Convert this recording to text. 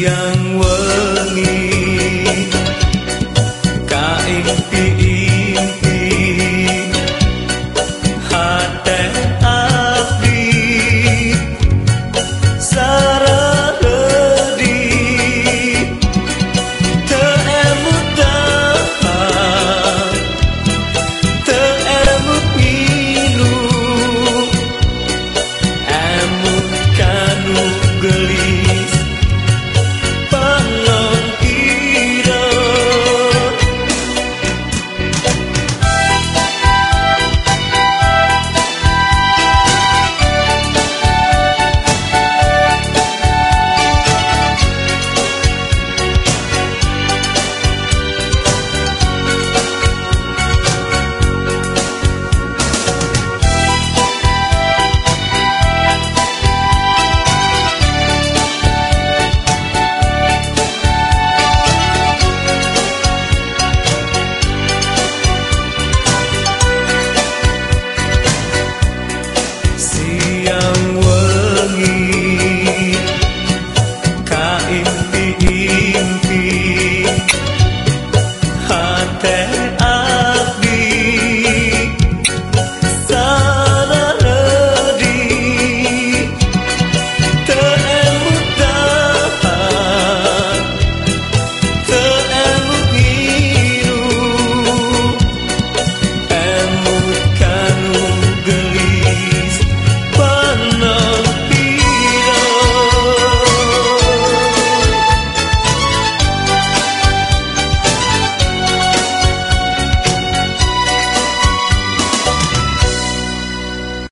一样